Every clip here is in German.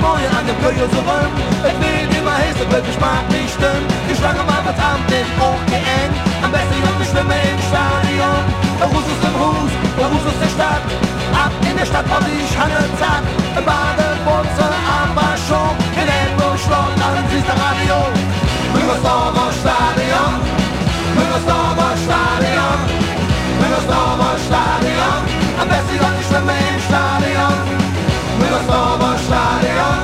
mooi aan de keuze zo warm Ik weet niet maar heet, het smaakt niet stem Die schlangen maar wat aan, dit ook eng Stadion. Müngersdorfer Stadion. Müngersdorfer Stadion. Am besten Jungs schwimmen im Stadion. Müngersdorfer Stadion.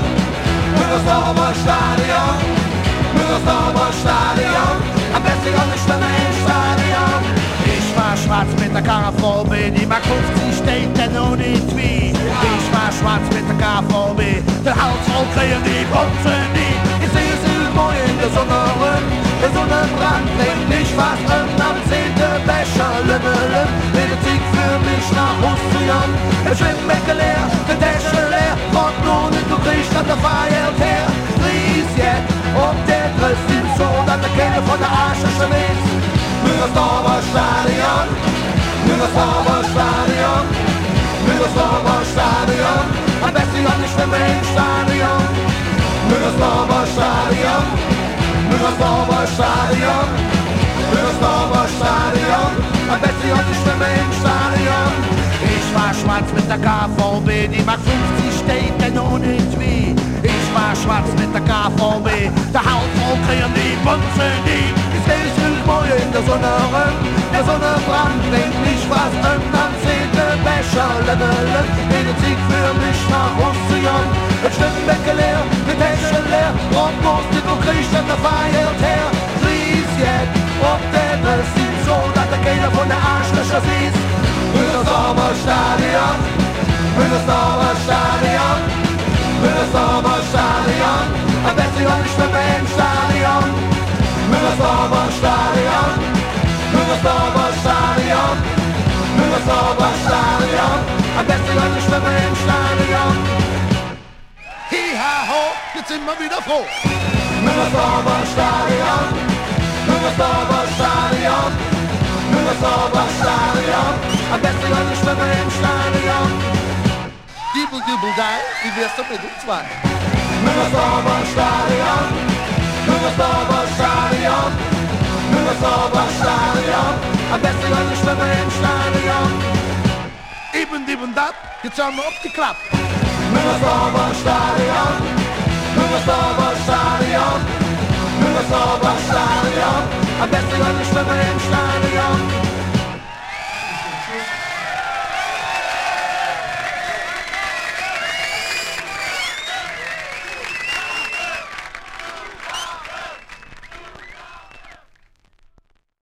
Müngersdorfer Stadion. Müngersdorfer Stadion. Am besten Jungs schwimmen im Stadion. Ich war schwarz mit der KVB, die mag 50 steht denn nicht wie. Ich war schwarz mit der KVB, der Hausfrau kriegen die Bonze nie. Ich sehe in Moin in der Sonne Sonnenbrand bringt mich fast um Am zehnte Becher Lümmeln Medizin für mich nach Ostrian Der Schwimmbecke leer, der Täsche leer. Front nun du kriegst an der Feier her. Ries jetzt ob der ist so Dass der Kälte von der Asche schon ist Müngersdorfer Stadion. Müngersdorfer Stadion. Müngersdorfer Stadion. Am besten noch nicht schwimmen im der KVB, die mag 50 steht denn nicht wie. Ich war schwarz mit der KVB, der Hausfrau kriegen die nie. Ich seh ich will Moin in der Sonne rum Der Sonnenbrand bringt mich fast um Am jetzt sind wir wieder froh. Müngersdorfer Stadion Müngersdorfer Stadion Müngersdorfer Stadion Am besten und ich schwimme im Stadion. Diebel, diebel, da, wie wär's doch mit uns zwei? Müngersdorfer Stadion Müngersdorfer Stadion Müngersdorfer Stadion Am besten und ich schwimme im Stadion. Eben, eben dat, jetzt haben wir Stadion Müngersdorfer Stadion Müngersdorfer Stadion Am besten und ich schwimme im Stadion